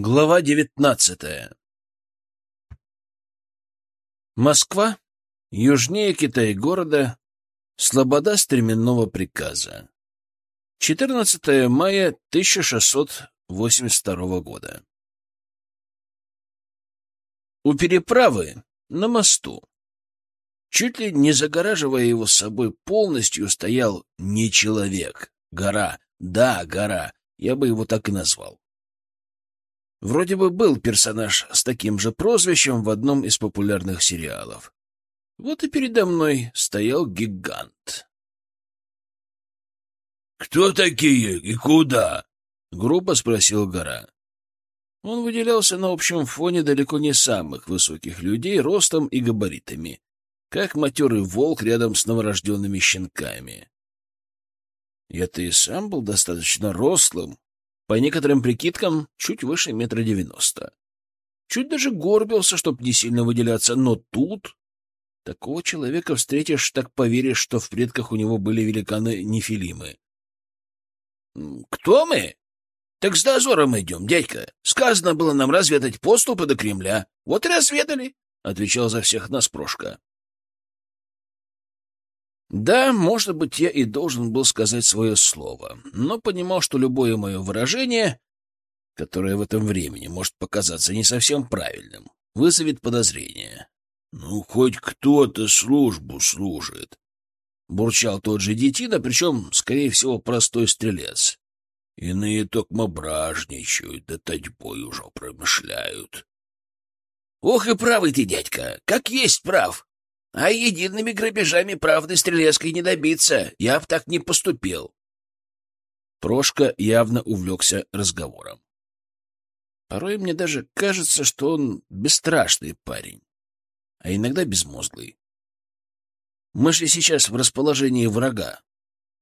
Глава девятнадцатая Москва, южнее Китай-города, слобода стременного приказа. 14 мая 1682 года. У переправы, на мосту, чуть ли не загораживая его собой полностью, стоял не человек, гора, да, гора, я бы его так и назвал. Вроде бы был персонаж с таким же прозвищем в одном из популярных сериалов. Вот и передо мной стоял гигант. «Кто такие и куда?» — грубо спросил гора. Он выделялся на общем фоне далеко не самых высоких людей ростом и габаритами, как матерый волк рядом с новорожденными щенками. Я-то и сам был достаточно рослым, по некоторым прикидкам, чуть выше метра девяносто. Чуть даже горбился, чтоб не сильно выделяться, но тут... Такого человека встретишь, так поверишь, что в предках у него были великаны-нефилимы. — Кто мы? — Так с дозором идем, дядька. Сказано было нам разведать поступы до Кремля. Вот и разведали, — отвечал за всех нас Прошка. Да, может быть, я и должен был сказать свое слово, но понимал, что любое мое выражение, которое в этом времени может показаться не совсем правильным, вызовет подозрение. — Ну, хоть кто-то службу служит, — бурчал тот же детина, причем, скорее всего, простой стрелец. Иные токмо бражничают, да татьбой уже промышляют. — Ох и правый ты, дядька, как есть прав! А едиными грабежами правды стрелецкой не добиться. Я б так не поступил. Прошка явно увлекся разговором. Порой мне даже кажется, что он бесстрашный парень, а иногда безмозглый. Мы шли сейчас в расположении врага.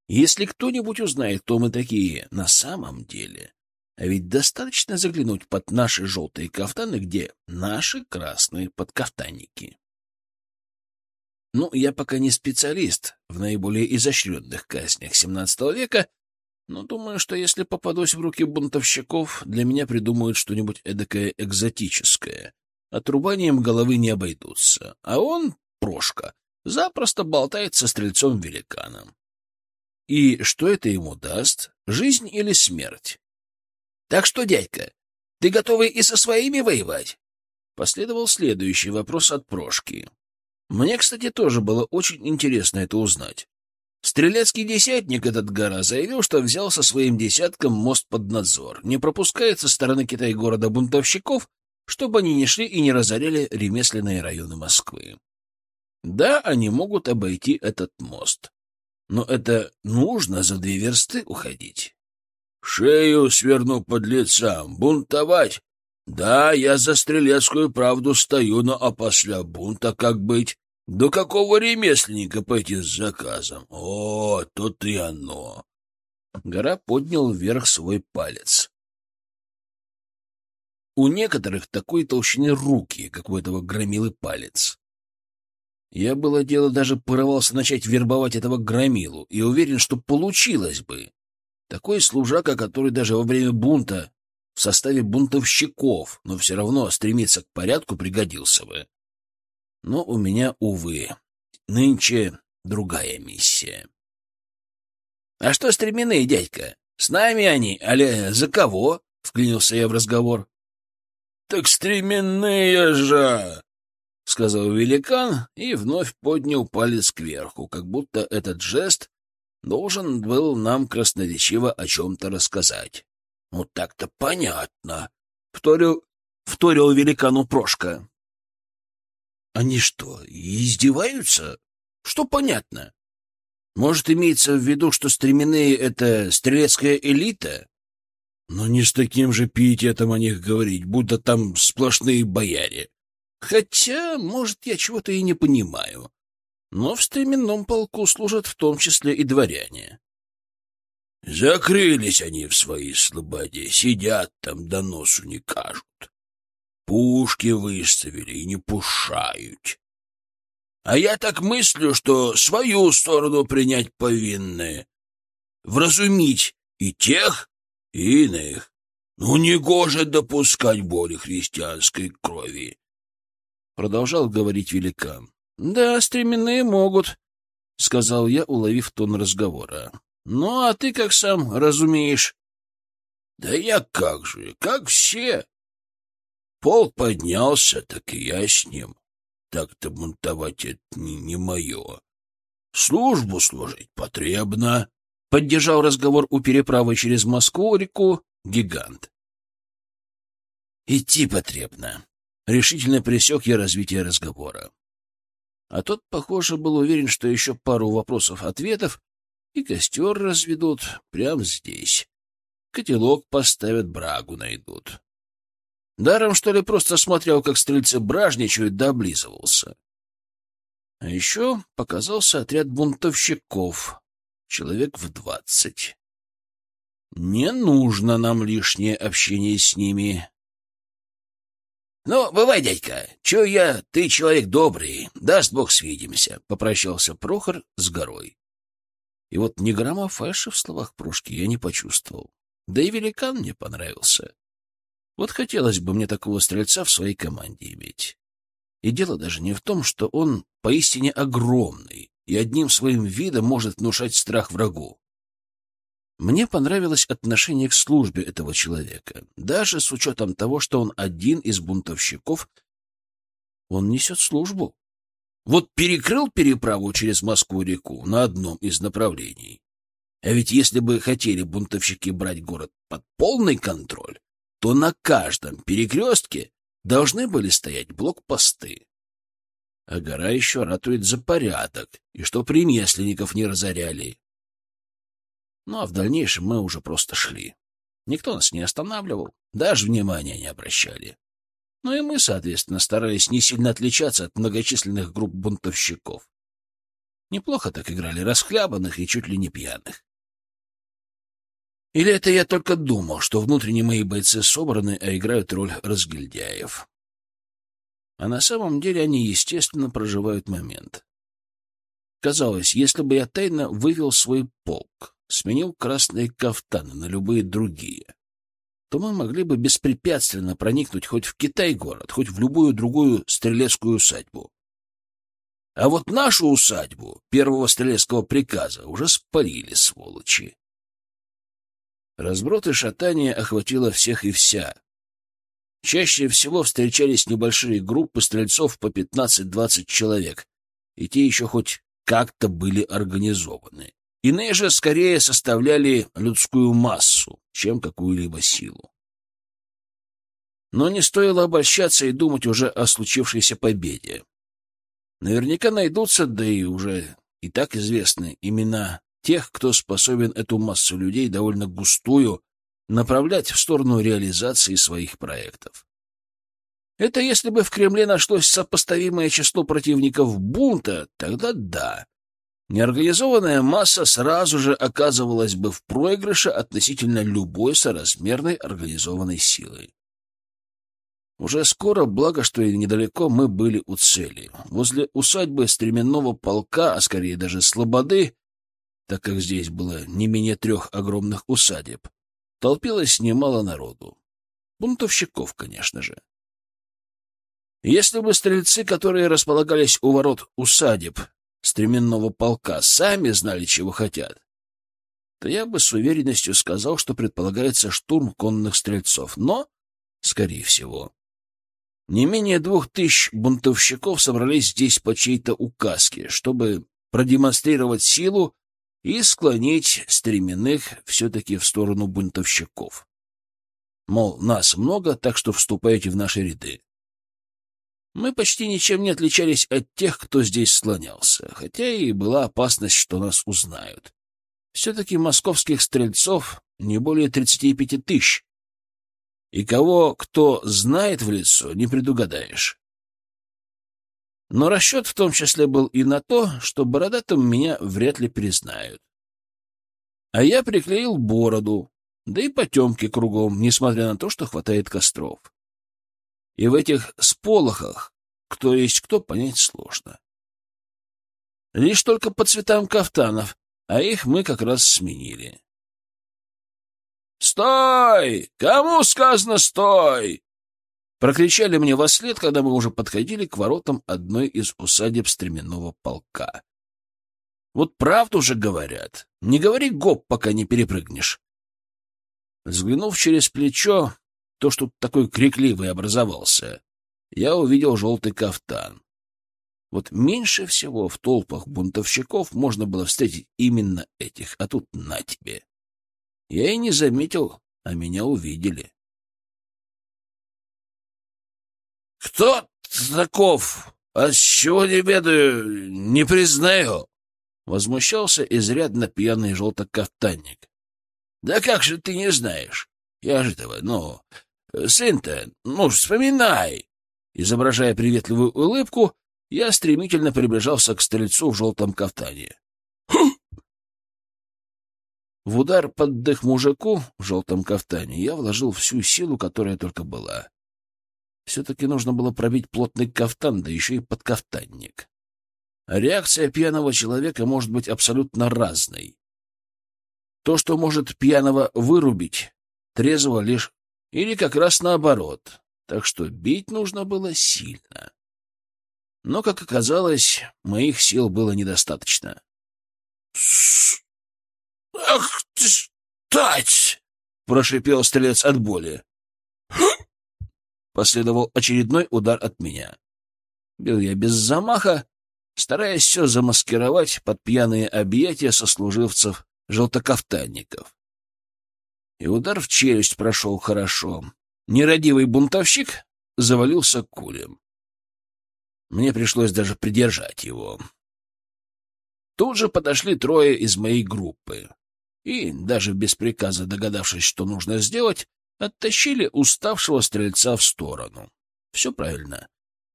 Если кто-нибудь узнает, кто мы такие на самом деле, а ведь достаточно заглянуть под наши желтые кафтаны, где наши красные подкафтанники. Ну, я пока не специалист в наиболее изощренных казнях XVII века, но думаю, что если попадусь в руки бунтовщиков, для меня придумают что-нибудь эдакое экзотическое. Отрубанием головы не обойдутся. А он, Прошка, запросто болтает со стрельцом-великаном. И что это ему даст? Жизнь или смерть? — Так что, дядька, ты готовый и со своими воевать? Последовал следующий вопрос от Прошки. Мне, кстати, тоже было очень интересно это узнать. Стрелецкий десятник этот гора заявил, что взял со своим десятком мост под надзор, не пропускает со стороны Китай-города бунтовщиков, чтобы они не шли и не разоряли ремесленные районы Москвы. Да, они могут обойти этот мост, но это нужно за две версты уходить. Шею сверну под лицам, бунтовать да, я за стрелецкую правду стою, но а после бунта как быть? До какого ремесленника пойти с заказом? О, тут и оно. Гора поднял вверх свой палец. У некоторых такой толщины руки, как у этого громилы палец. Я было дело даже порывался начать вербовать этого громилу и уверен, что получилось бы. Такой служака, который даже во время бунта в составе бунтовщиков, но все равно стремиться к порядку пригодился бы. Но у меня, увы, нынче другая миссия. — А что стременные, дядька? С нами они, але за кого? — вклинился я в разговор. — Так стременные же! — сказал великан и вновь поднял палец кверху, как будто этот жест должен был нам красноречиво о чем-то рассказать. — Ну так-то понятно, — вторил, вторил великану Прошка. — Они что, издеваются? Что понятно? Может, имеется в виду, что стременные — это стрелецкая элита? Но не с таким же пиететом о них говорить, будто там сплошные бояре. Хотя, может, я чего-то и не понимаю. Но в стременном полку служат в том числе и дворяне. Закрылись они в своей слободе, сидят там, до носу не кажут. Пушки выставили и не пушают. А я так мыслю, что свою сторону принять повинны. Вразумить и тех, и иных. Ну, не гоже допускать боли христианской крови, — продолжал говорить великан. — Да, стременные могут, — сказал я, уловив тон разговора. — Ну, а ты как сам разумеешь? — Да я как же, как все. Полк поднялся, так и я с ним. Так-то бунтовать это не, не мое. Службу служить потребно. Поддержал разговор у переправы через Москву-реку гигант. «Идти потребно», — решительно пресек я развитие разговора. А тот, похоже, был уверен, что еще пару вопросов-ответов и костер разведут прямо здесь. Котелок поставят, брагу найдут. Даром, что ли, просто смотрел, как стрельцы бражничают, да облизывался. А еще показался отряд бунтовщиков, человек в двадцать. Не нужно нам лишнее общение с ними. — Ну, бывай, дядька, чё я, ты человек добрый, даст бог свидимся, — попрощался Прохор с горой. И вот ни грамма фальши в словах Прошки я не почувствовал. Да и великан мне понравился. Вот хотелось бы мне такого стрельца в своей команде иметь. И дело даже не в том, что он поистине огромный и одним своим видом может внушать страх врагу. Мне понравилось отношение к службе этого человека. Даже с учетом того, что он один из бунтовщиков, он несет службу. Вот перекрыл переправу через Москву-реку на одном из направлений. А ведь если бы хотели бунтовщики брать город под полный контроль, то на каждом перекрестке должны были стоять блокпосты. А гора еще ратует за порядок, и что ремесленников не разоряли. Ну, а в дальнейшем мы уже просто шли. Никто нас не останавливал, даже внимания не обращали. Ну и мы, соответственно, старались не сильно отличаться от многочисленных групп бунтовщиков. Неплохо так играли расхлябанных и чуть ли не пьяных. Или это я только думал, что внутренне мои бойцы собраны, а играют роль разгильдяев. А на самом деле они, естественно, проживают момент. Казалось, если бы я тайно вывел свой полк, сменил красные кафтаны на любые другие, то мы могли бы беспрепятственно проникнуть хоть в Китай-город, хоть в любую другую стрелецкую усадьбу. А вот нашу усадьбу первого стрелецкого приказа уже спалили, сволочи. Разброд и шатание охватило всех и вся. Чаще всего встречались небольшие группы стрельцов по 15-20 человек, и те еще хоть как-то были организованы. Иные же скорее составляли людскую массу, чем какую-либо силу. Но не стоило обольщаться и думать уже о случившейся победе. Наверняка найдутся, да и уже и так известны имена тех, кто способен эту массу людей довольно густую направлять в сторону реализации своих проектов. Это если бы в Кремле нашлось сопоставимое число противников бунта, тогда да, неорганизованная масса сразу же оказывалась бы в проигрыше относительно любой соразмерной организованной силы. Уже скоро, благо, что и недалеко, мы были у цели. Возле усадьбы стременного полка, а скорее даже слободы, так как здесь было не менее трех огромных усадеб, толпилось немало народу. Бунтовщиков, конечно же. Если бы стрельцы, которые располагались у ворот усадеб, стременного полка сами знали, чего хотят, то я бы с уверенностью сказал, что предполагается штурм конных стрельцов. Но, скорее всего, не менее двух тысяч бунтовщиков собрались здесь по чьей-то указке, чтобы продемонстрировать силу и склонить стременных все-таки в сторону бунтовщиков. Мол, нас много, так что вступайте в наши ряды. Мы почти ничем не отличались от тех, кто здесь слонялся, хотя и была опасность, что нас узнают. Все-таки московских стрельцов не более 35 тысяч, и кого кто знает в лицо, не предугадаешь. Но расчет в том числе был и на то, что бородатым меня вряд ли признают. А я приклеил бороду, да и потемки кругом, несмотря на то, что хватает костров. И в этих сполохах кто есть кто, понять сложно. Лишь только по цветам кафтанов, а их мы как раз сменили. «Стой! Кому сказано «стой»?» Прокричали мне во след, когда мы уже подходили к воротам одной из усадеб стременного полка. Вот правду же говорят. Не говори гоп, пока не перепрыгнешь. Взглянув через плечо, то, что такой крикливый образовался, я увидел желтый кафтан. Вот меньше всего в толпах бунтовщиков можно было встретить именно этих, а тут на тебе. Я и не заметил, а меня увидели. — Кто таков? А с чего не ведаю, не признаю? — возмущался изрядно пьяный желтокафтанник. — Да как же ты не знаешь? Я же этого, ну, сын-то, ну, вспоминай! Изображая приветливую улыбку, я стремительно приближался к стрельцу в желтом кафтане. В удар под дых мужику в желтом кафтане я вложил всю силу, которая только была. Все-таки нужно было пробить плотный кафтан, да еще и подкафтанник. реакция пьяного человека может быть абсолютно разной. То, что может пьяного вырубить, трезво лишь или как раз наоборот. Так что бить нужно было сильно. Но, как оказалось, моих сил было недостаточно. «Ах ты ж, тать!» — прошипел стрелец от боли. Последовал очередной удар от меня. Бил я без замаха, стараясь все замаскировать под пьяные объятия сослуживцев желтокафтанников. И удар в челюсть прошел хорошо. Нерадивый бунтовщик завалился кулем. Мне пришлось даже придержать его. Тут же подошли трое из моей группы. И, даже без приказа догадавшись, что нужно сделать, оттащили уставшего стрельца в сторону. Все правильно.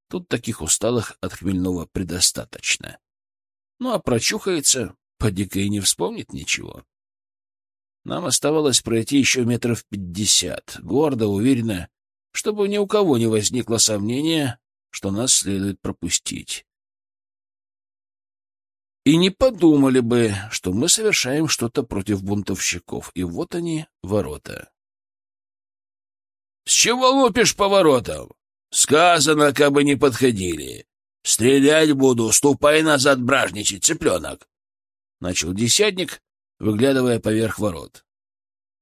Тут таких усталых от хмельного предостаточно. Ну, а прочухается, поди-ка и не вспомнит ничего. Нам оставалось пройти еще метров пятьдесят, гордо, уверенно, чтобы ни у кого не возникло сомнения, что нас следует пропустить. И не подумали бы, что мы совершаем что-то против бунтовщиков, и вот они, ворота. — С чего лупишь по воротам? Сказано, как бы не подходили. Стрелять буду, ступай назад бражничать, цыпленок. Начал десятник, выглядывая поверх ворот.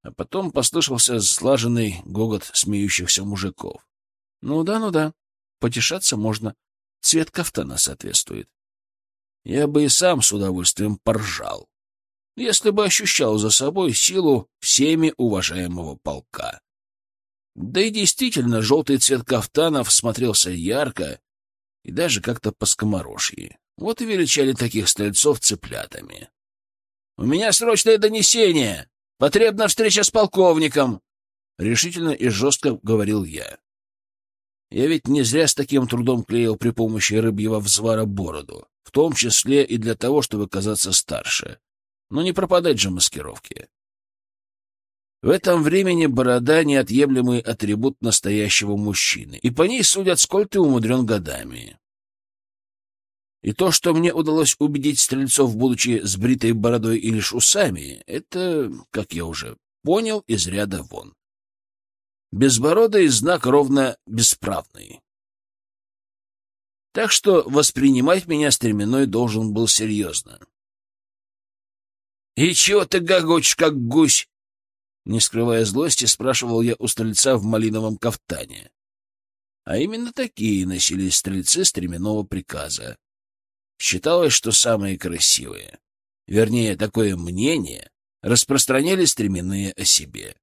А потом послышался слаженный гогот смеющихся мужиков. — Ну да, ну да, потешаться можно. Цвет кафтана соответствует. Я бы и сам с удовольствием поржал, если бы ощущал за собой силу всеми уважаемого полка. Да и действительно, желтый цвет кафтанов смотрелся ярко и даже как-то по-скоморожьи. Вот и величали таких стрельцов цыплятами. «У меня срочное донесение! Потребна встреча с полковником!» Решительно и жестко говорил я. Я ведь не зря с таким трудом клеил при помощи рыбьего взвара бороду, в том числе и для того, чтобы казаться старше. Но не пропадать же маскировки. В этом времени борода — неотъемлемый атрибут настоящего мужчины, и по ней судят, сколь ты умудрен годами. И то, что мне удалось убедить стрельцов, будучи с бритой бородой и лишь усами, это, как я уже понял, из ряда вон. Безбородый знак ровно бесправный. Так что воспринимать меня стременной должен был серьезно. — И чего ты гогочешь, как гусь? Не скрывая злости, спрашивал я у стрельца в малиновом кафтане. А именно такие носились стрельцы стременного приказа. Считалось, что самые красивые, вернее, такое мнение, распространяли стременные о себе.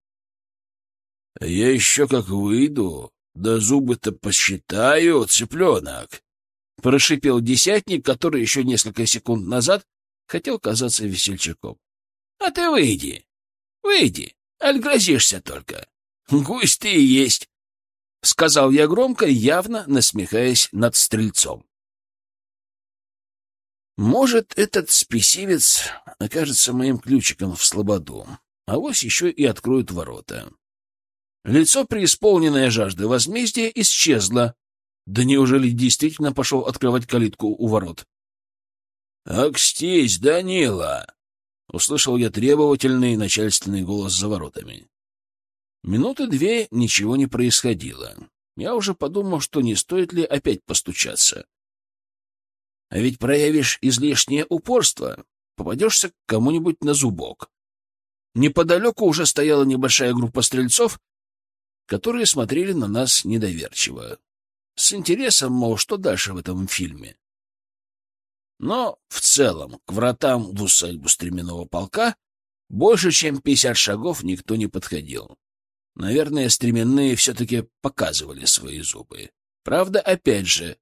— Я еще как выйду, да зубы-то посчитаю, цыпленок! — прошипел десятник, который еще несколько секунд назад хотел казаться весельчаком. — А ты выйди, выйди, аль грозишься только. Гусь ты и есть! — сказал я громко, явно насмехаясь над стрельцом. Может, этот спесивец окажется моим ключиком в слободу, а вось еще и откроет ворота. Лицо, преисполненное жажды возмездия, исчезло. Да неужели действительно пошел открывать калитку у ворот? — Акстись, Данила! — услышал я требовательный начальственный голос за воротами. Минуты две ничего не происходило. Я уже подумал, что не стоит ли опять постучаться. А ведь проявишь излишнее упорство, попадешься к кому-нибудь на зубок. Неподалеку уже стояла небольшая группа стрельцов, которые смотрели на нас недоверчиво. С интересом, мол, что дальше в этом фильме. Но в целом к вратам в усадьбу стременного полка больше, чем пятьдесят шагов никто не подходил. Наверное, стременные все-таки показывали свои зубы. Правда, опять же,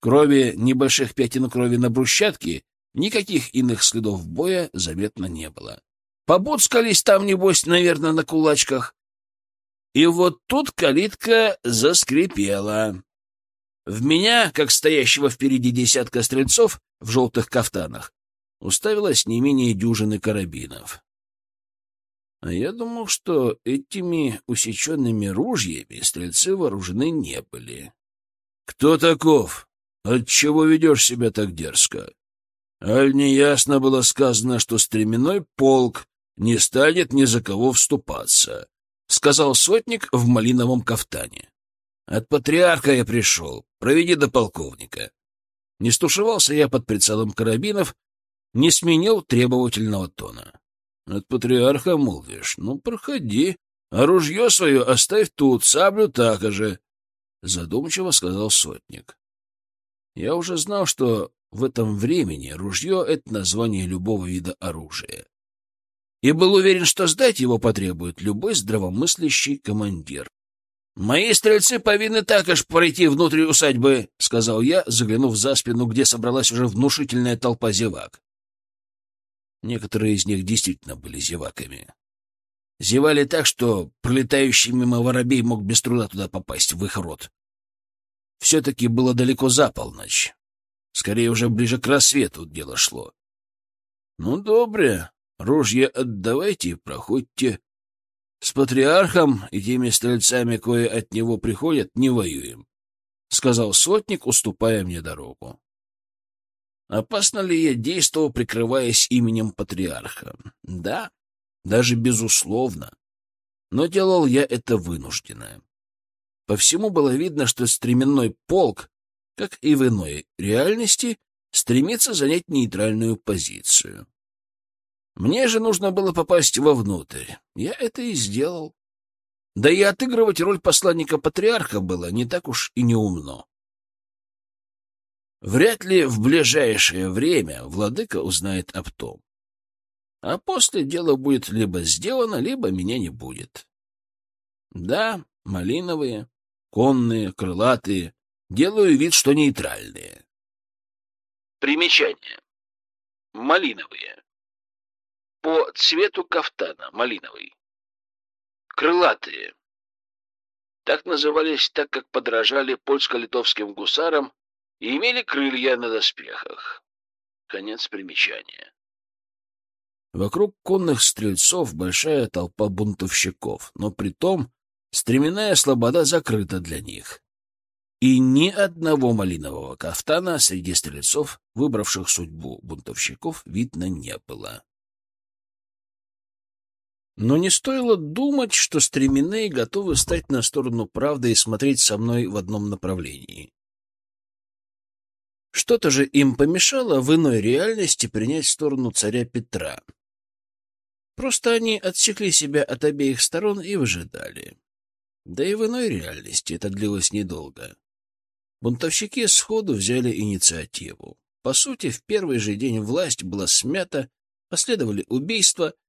крови небольших пятен крови на брусчатке, никаких иных следов боя заметно не было. Побуцкались там, небось, наверное, на кулачках. И вот тут калитка заскрипела. В меня, как стоящего впереди десятка стрельцов в желтых кафтанах, уставилось не менее дюжины карабинов. А я думал, что этими усеченными ружьями стрельцы вооружены не были. — Кто таков? Отчего ведешь себя так дерзко? Аль неясно было сказано, что стременной полк не станет ни за кого вступаться, — сказал сотник в малиновом кафтане. От патриарха я пришел. Проведи до полковника. Не стушевался я под прицелом карабинов, не сменил требовательного тона. От патриарха молвишь? Ну, проходи. А ружье свое оставь тут, саблю так же. Задумчиво сказал сотник. Я уже знал, что в этом времени ружье — это название любого вида оружия. И был уверен, что сдать его потребует любой здравомыслящий командир. «Мои стрельцы повинны так аж пройти внутрь усадьбы», — сказал я, заглянув за спину, где собралась уже внушительная толпа зевак. Некоторые из них действительно были зеваками. Зевали так, что пролетающий мимо воробей мог без труда туда попасть, в их рот. Все-таки было далеко за полночь. Скорее, уже ближе к рассвету дело шло. — Ну, добре, ружья отдавайте проходьте, с патриархом и теми стрельцами, кое от него приходят, не воюем, — сказал сотник, уступая мне дорогу. Опасно ли я действовал, прикрываясь именем патриарха? Да, даже безусловно. Но делал я это вынужденно. По всему было видно, что стременной полк, как и в иной реальности, стремится занять нейтральную позицию. Мне же нужно было попасть вовнутрь. Я это и сделал. Да и отыгрывать роль посланника патриарха было не так уж и неумно. Вряд ли в ближайшее время владыка узнает об том. А после дело будет либо сделано, либо меня не будет. Да, малиновые, конные, крылатые, делаю вид, что нейтральные. Примечание. Малиновые по цвету кафтана, малиновый. Крылатые. Так назывались, так как подражали польско-литовским гусарам и имели крылья на доспехах. Конец примечания. Вокруг конных стрельцов большая толпа бунтовщиков, но при том стременная слобода закрыта для них. И ни одного малинового кафтана среди стрельцов, выбравших судьбу бунтовщиков, видно не было. Но не стоило думать, что стременные готовы стать на сторону правды и смотреть со мной в одном направлении. Что-то же им помешало в иной реальности принять сторону царя Петра. Просто они отсекли себя от обеих сторон и выжидали. Да и в иной реальности это длилось недолго. Бунтовщики сходу взяли инициативу. По сути, в первый же день власть была смята, последовали убийства —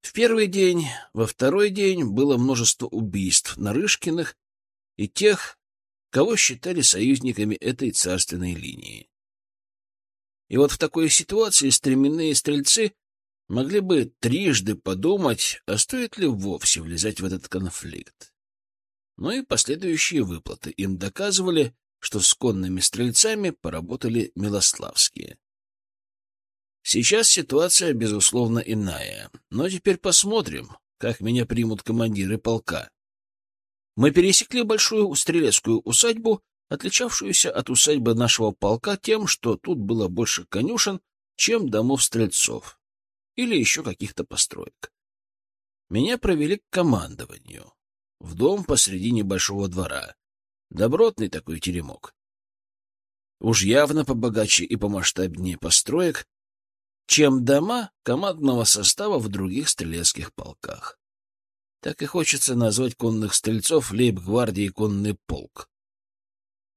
в первый день, во второй день было множество убийств Нарышкиных и тех, кого считали союзниками этой царственной линии. И вот в такой ситуации стременные стрельцы могли бы трижды подумать, а стоит ли вовсе влезать в этот конфликт. Но и последующие выплаты им доказывали, что с конными стрельцами поработали Милославские. Сейчас ситуация, безусловно, иная. Но теперь посмотрим, как меня примут командиры полка. Мы пересекли большую стрелецкую усадьбу, отличавшуюся от усадьбы нашего полка тем, что тут было больше конюшен, чем домов стрельцов или еще каких-то построек. Меня провели к командованию. В дом посреди небольшого двора. Добротный такой теремок. Уж явно побогаче и помасштабнее построек, чем дома командного состава в других стрелецких полках. Так и хочется назвать конных стрельцов лейб-гвардии конный полк.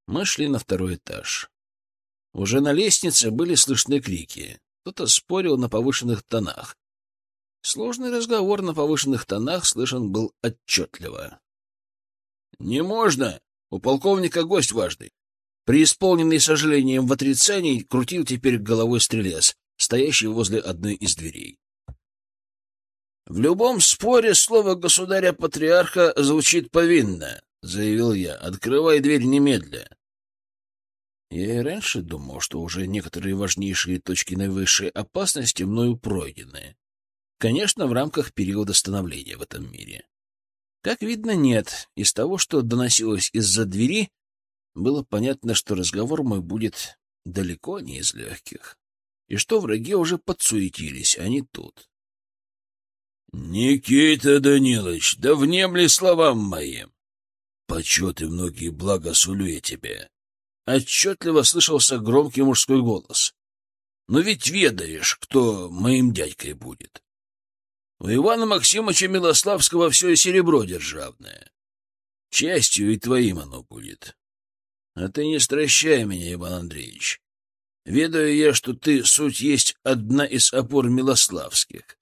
Мы шли на второй этаж. Уже на лестнице были слышны крики. Кто-то спорил на повышенных тонах. Сложный разговор на повышенных тонах слышен был отчетливо. — Не можно! У полковника гость важный. Преисполненный сожалением в отрицании, крутил теперь головой стрелец, стоящий возле одной из дверей. «В любом споре слово государя-патриарха звучит повинно», — заявил я. «Открывай дверь немедля». Я и раньше думал, что уже некоторые важнейшие точки наивысшей опасности мною пройдены. Конечно, в рамках периода становления в этом мире. Как видно, нет. Из того, что доносилось из-за двери, было понятно, что разговор мой будет далеко не из легких, и что враги уже подсуетились, а не тут. — Никита Данилович, да внемли словам моим! Почет и многие блага сулю я тебе отчетливо слышался громкий мужской голос. «Но ведь ведаешь, кто моим дядькой будет. У Ивана Максимовича Милославского все серебро державное. Частью и твоим оно будет. А ты не стращай меня, Иван Андреевич. Ведаю я, что ты суть есть одна из опор Милославских.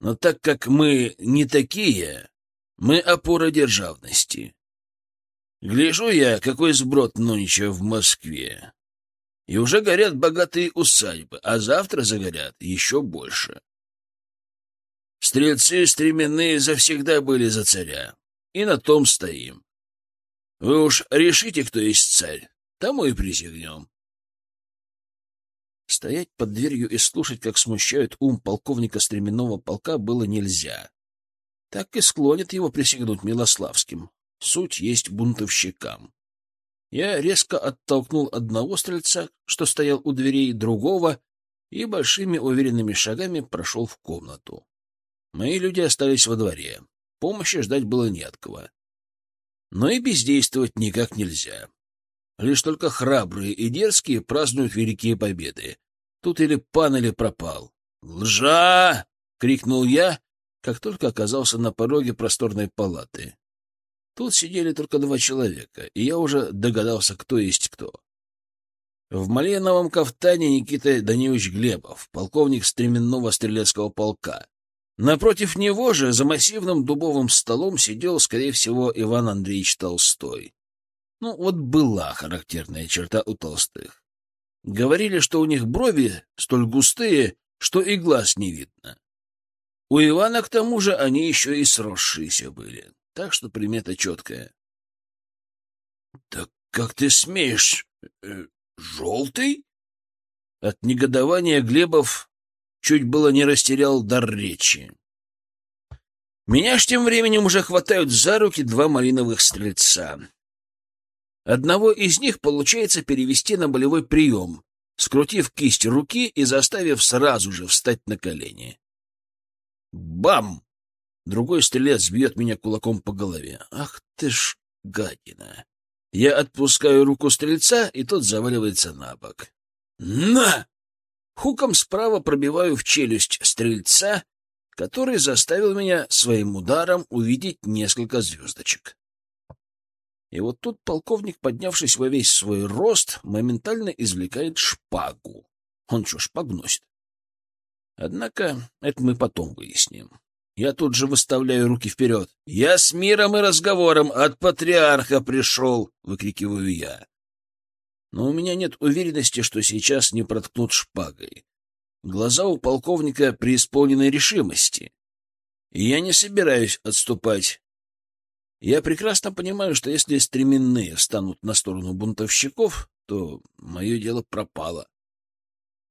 Но так как мы не такие, мы опора державности. Гляжу я, какой сброд нынче в Москве. И уже горят богатые усадьбы, а завтра загорят еще больше. Стрельцы стременные завсегда были за царя, и на том стоим. Вы уж решите, кто есть царь, тому и присягнем. Стоять под дверью и слушать, как смущают ум полковника стременного полка, было нельзя. Так и склонит его присягнуть Милославским, Суть есть бунтовщикам. Я резко оттолкнул одного стрельца, что стоял у дверей, другого, и большими уверенными шагами прошел в комнату. Мои люди остались во дворе. Помощи ждать было не от кого. Но и бездействовать никак нельзя. Лишь только храбрые и дерзкие празднуют великие победы. Тут или пан, или пропал. «Лжа!» — крикнул я, как только оказался на пороге просторной палаты. Тут сидели только два человека, и я уже догадался, кто есть кто. В малиновом кафтане Никита Данилович Глебов, полковник стременного стрелецкого полка. Напротив него же за массивным дубовым столом сидел, скорее всего, Иван Андреевич Толстой. Ну, вот была характерная черта у толстых. Говорили, что у них брови столь густые, что и глаз не видно. У Ивана, к тому же, они еще и сросшиеся были так что примета четкая. — Так как ты смеешь? Э, желтый? От негодования Глебов чуть было не растерял дар речи. Меня ж тем временем уже хватают за руки два малиновых стрельца. Одного из них получается перевести на болевой прием, скрутив кисть руки и заставив сразу же встать на колени. Бам! Другой стрелец бьет меня кулаком по голове. Ах ты ж гадина! Я отпускаю руку стрельца, и тот заваливается на бок. На! Хуком справа пробиваю в челюсть стрельца, который заставил меня своим ударом увидеть несколько звездочек. И вот тут полковник, поднявшись во весь свой рост, моментально извлекает шпагу. Он что, шпагу носит? Однако это мы потом выясним. Я тут же выставляю руки вперед. «Я с миром и разговором от патриарха пришел!» — выкрикиваю я. Но у меня нет уверенности, что сейчас не проткнут шпагой. Глаза у полковника преисполнены решимости. И я не собираюсь отступать. Я прекрасно понимаю, что если стременные встанут на сторону бунтовщиков, то мое дело пропало.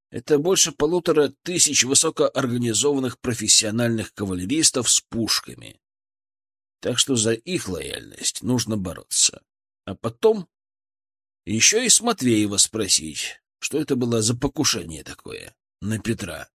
Это больше полутора тысяч высокоорганизованных профессиональных кавалеристов с пушками. Так что за их лояльность нужно бороться. А потом еще и с Матвеева спросить, что это было за покушение такое на Петра.